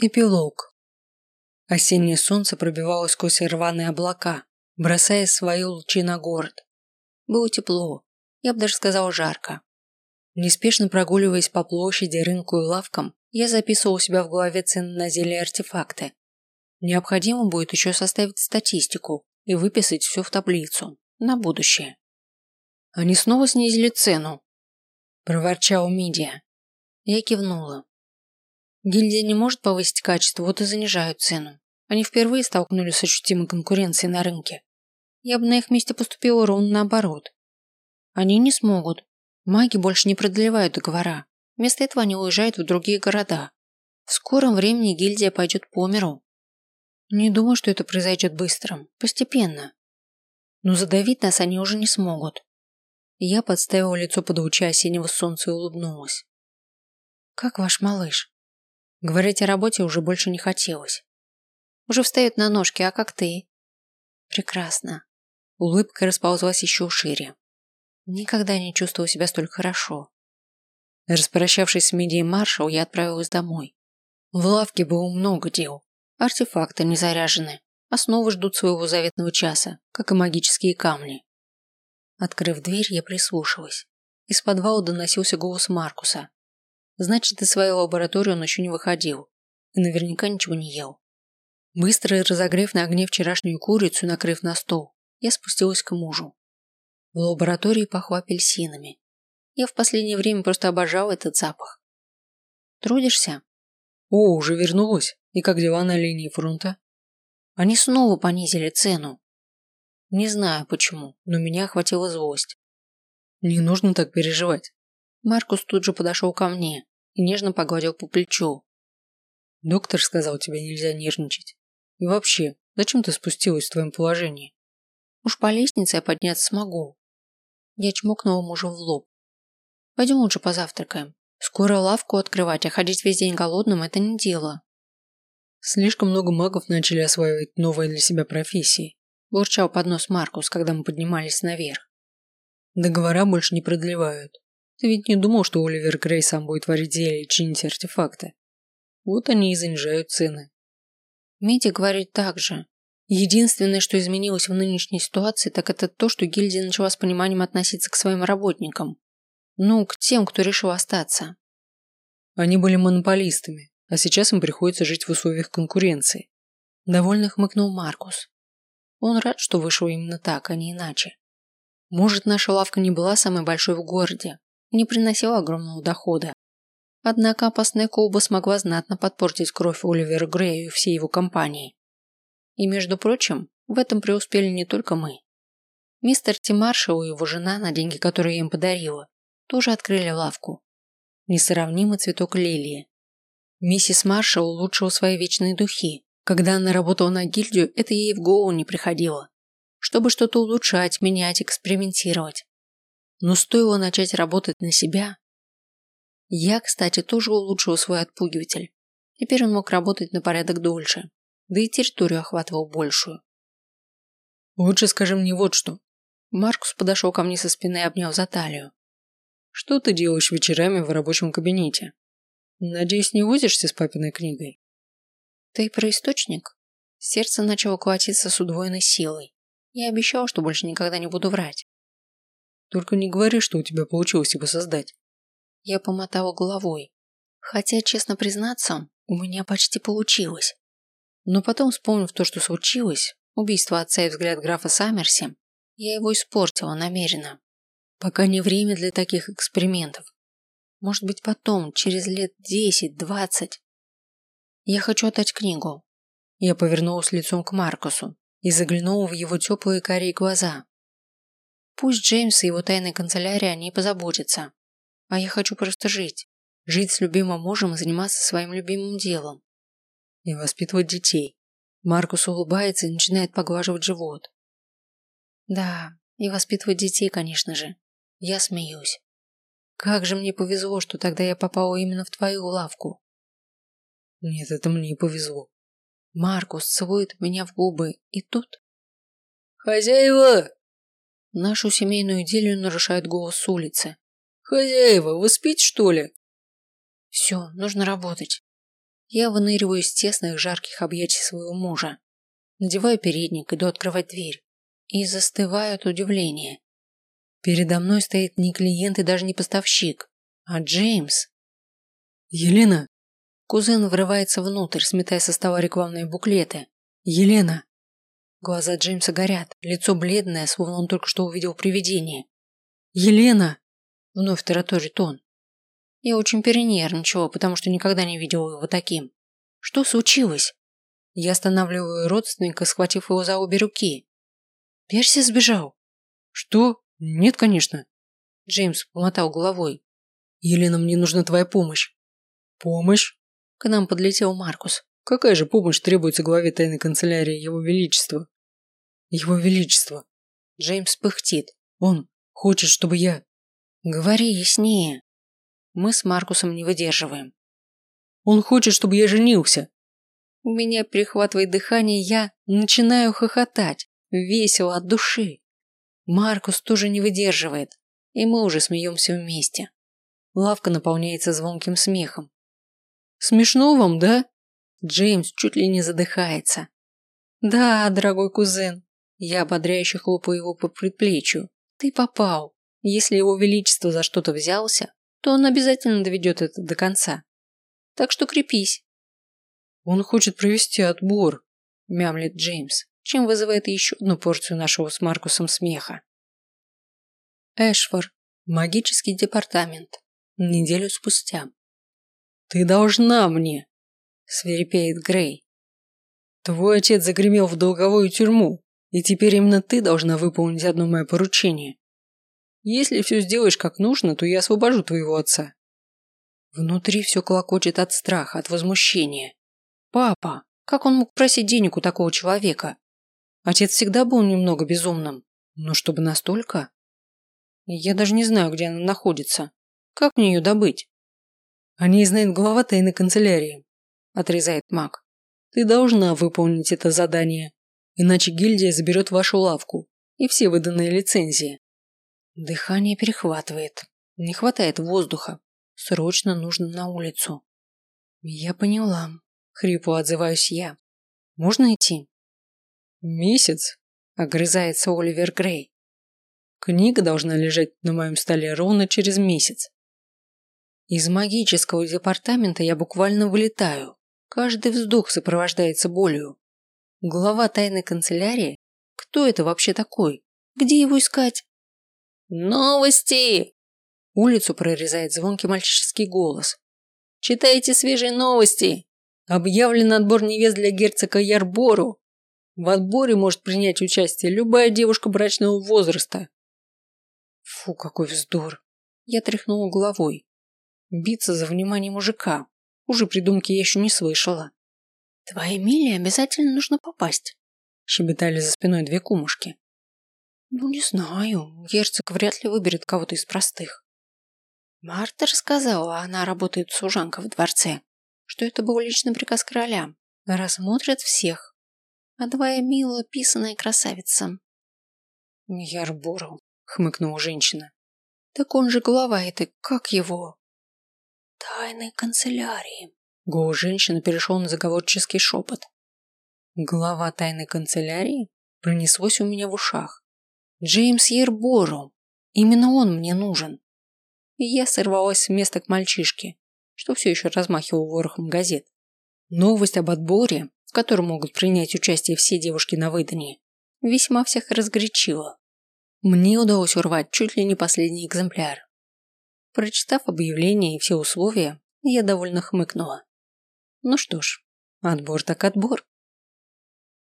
Эпилог. Осеннее солнце пробивалось сквозь рваные облака, бросая свои лучи на город. Было тепло, я бы даже сказал жарко. Неспешно прогуливаясь по площади, рынку и лавкам, я записывал у себя в голове цены на зелья и артефакты. Необходимо будет еще составить статистику и выписать все в таблицу, на будущее. Они снова снизили цену, проворчал Мидия. Я кивнула. Гильдия не может повысить качество, вот и занижают цену. Они впервые столкнулись с ощутимой конкуренцией на рынке. Я бы на их месте поступила ровно наоборот. Они не смогут. Маги больше не продлевают договора. Вместо этого они уезжают в другие города. В скором времени гильдия пойдет по миру. Не думаю, что это произойдет быстро, постепенно. Но задавить нас они уже не смогут. Я подставила лицо под лучи осеннего солнца и улыбнулась. «Как ваш малыш?» Говорить о работе уже больше не хотелось. Уже встает на ножки, а как ты? Прекрасно. Улыбка расползлась еще шире. Никогда не чувствовал себя столь хорошо. Распрощавшись с Миди и Маршал, я отправилась домой. В лавке было много дел. Артефакты не заряжены. Основы ждут своего заветного часа, как и магические камни. Открыв дверь, я прислушалась. Из подвала доносился голос Маркуса. Значит, из своей лаборатории он еще не выходил. И наверняка ничего не ел. Быстро разогрев на огне вчерашнюю курицу накрыв на стол, я спустилась к мужу. В лаборатории пахло апельсинами. Я в последнее время просто обожал этот запах. Трудишься? О, уже вернулась. И как дела на линии фронта? Они снова понизили цену. Не знаю почему, но меня охватила злость. Не нужно так переживать. Маркус тут же подошел ко мне и нежно погладил по плечу. Доктор сказал, тебе нельзя нервничать. И вообще, зачем ты спустилась в твоем положении? Уж по лестнице я подняться смогу. Я чмокнула мужа в лоб. Пойдем лучше позавтракаем. Скоро лавку открывать, а ходить весь день голодным – это не дело. Слишком много магов начали осваивать новые для себя профессии. Бурчал под нос Маркус, когда мы поднимались наверх. Договора больше не продлевают. Ты ведь не думал, что Оливер Грей сам будет варить зелья и чинить артефакты? Вот они и занижают цены. Митя говорит так же. Единственное, что изменилось в нынешней ситуации, так это то, что гильдия начала с пониманием относиться к своим работникам. Ну, к тем, кто решил остаться. Они были монополистами, а сейчас им приходится жить в условиях конкуренции. Довольно хмыкнул Маркус. Он рад, что вышло именно так, а не иначе. Может, наша лавка не была самой большой в городе, не приносила огромного дохода. Однако опасная колба смогла знатно подпортить кровь Оливера Грею и всей его компании. И, между прочим, в этом преуспели не только мы. Мистер Тимаршал и его жена, на деньги, которые я им подарила, тоже открыли лавку. Несравнимый цветок лилии. Миссис Маршал улучшила свои вечные духи. Когда она работала на гильдию, это ей в голову не приходило. Чтобы что-то улучшать, менять, экспериментировать. Но стоило начать работать на себя. Я, кстати, тоже улучшил свой отпугиватель. Теперь он мог работать на порядок дольше, да и территорию охватывал большую. Лучше скажи мне вот что. Маркус подошел ко мне со спины и обнял за талию. Что ты делаешь вечерами в рабочем кабинете? Надеюсь, не возишься с папиной книгой? Ты про источник? Сердце начало колотиться с удвоенной силой. Я обещал, что больше никогда не буду врать. Только не говори, что у тебя получилось его создать. Я помотала головой. Хотя, честно признаться, у меня почти получилось. Но потом, вспомнив то, что случилось, убийство отца и взгляд графа Саммерси, я его испортила намеренно. Пока не время для таких экспериментов. Может быть, потом, через лет десять-двадцать. Я хочу отдать книгу. Я повернулась лицом к Маркусу и заглянула в его теплые карие глаза. Пусть Джеймс и его тайная канцелярия о ней позаботятся. А я хочу просто жить. Жить с любимым мужем и заниматься своим любимым делом. И воспитывать детей. Маркус улыбается и начинает поглаживать живот. Да, и воспитывать детей, конечно же. Я смеюсь. Как же мне повезло, что тогда я попала именно в твою лавку. Нет, это мне повезло. Маркус целует меня в губы, и тут... «Хозяева!» Нашу семейную идиллию нарушает голос с улицы. «Хозяева, вы спите, что ли?» «Все, нужно работать». Я выныриваю из тесных жарких объятий своего мужа. Надеваю передник, иду открывать дверь. И застываю от удивления. Передо мной стоит не клиент и даже не поставщик, а Джеймс. «Елена!» Кузен врывается внутрь, сметая со стола рекламные буклеты. «Елена!» Глаза Джеймса горят, лицо бледное, словно он только что увидел привидение. «Елена!» Вновь тараторит он. Я очень перенервничала, потому что никогда не видела его таким. Что случилось? Я останавливаю родственника, схватив его за обе руки. Перси сбежал. Что? Нет, конечно. Джеймс помотал головой. Елена, мне нужна твоя помощь. Помощь? К нам подлетел Маркус. Какая же помощь требуется главе тайной канцелярии Его Величества? Его Величество. Джеймс пыхтит. Он хочет, чтобы я... Говори яснее. Мы с Маркусом не выдерживаем. Он хочет, чтобы я женился. У меня перехватывает дыхание, я начинаю хохотать, весело от души. Маркус тоже не выдерживает, и мы уже смеемся вместе. Лавка наполняется звонким смехом. Смешно вам, да? Джеймс чуть ли не задыхается. Да, дорогой кузен. Я ободряюще хлопаю его по предплечью. Ты попал. Если его величество за что-то взялся, то он обязательно доведет это до конца. Так что крепись. Он хочет провести отбор, мямлит Джеймс, чем вызывает еще одну порцию нашего с Маркусом смеха. Эшфор. Магический департамент. Неделю спустя. Ты должна мне, свирепеет Грей. Твой отец загремел в долговую тюрьму, и теперь именно ты должна выполнить одно мое поручение. Если все сделаешь как нужно, то я освобожу твоего отца. Внутри все клокочет от страха, от возмущения. Папа, как он мог просить денег у такого человека? Отец всегда был немного безумным, но чтобы настолько? Я даже не знаю, где она находится. Как мне ее добыть? Они знают глава тайной канцелярии, отрезает маг. Ты должна выполнить это задание, иначе гильдия заберет вашу лавку и все выданные лицензии. Дыхание перехватывает. Не хватает воздуха. Срочно нужно на улицу. Я поняла. Хрипло отзываюсь я. Можно идти? Месяц? Огрызается Оливер Грей. Книга должна лежать на моем столе ровно через месяц. Из магического департамента я буквально вылетаю. Каждый вздох сопровождается болью. Глава тайной канцелярии? Кто это вообще такой? Где его искать? «Новости!» Улицу прорезает звонкий мальчишеский голос. «Читайте свежие новости! Объявлен отбор невест для герцога Ярбору. В отборе может принять участие любая девушка брачного возраста». Фу, какой вздор. Я тряхнула головой. Биться за внимание мужика. Уже придумки я еще не слышала. «Твоей Миле обязательно нужно попасть», – щебетали за спиной две кумушки. Ну, не знаю. Герцог вряд ли выберет кого-то из простых. Марта рассказала, она работает служанкой в дворце, что это был личный приказ короля. Рассмотрят всех. А твоя милая писаная красавица. Ярбору, хмыкнула женщина. Так он же глава этой, как его? Тайной канцелярии. Голос женщины перешел на заговорческий шепот. Глава тайной канцелярии пронеслось у меня в ушах. Джеймс Ербору. Именно он мне нужен. И я сорвалась с места к мальчишке, что все еще размахивал ворохом газет. Новость об отборе, в котором могут принять участие все девушки на выдании, весьма всех разгорячила. Мне удалось урвать чуть ли не последний экземпляр. Прочитав объявление и все условия, я довольно хмыкнула. Ну что ж, отбор так отбор.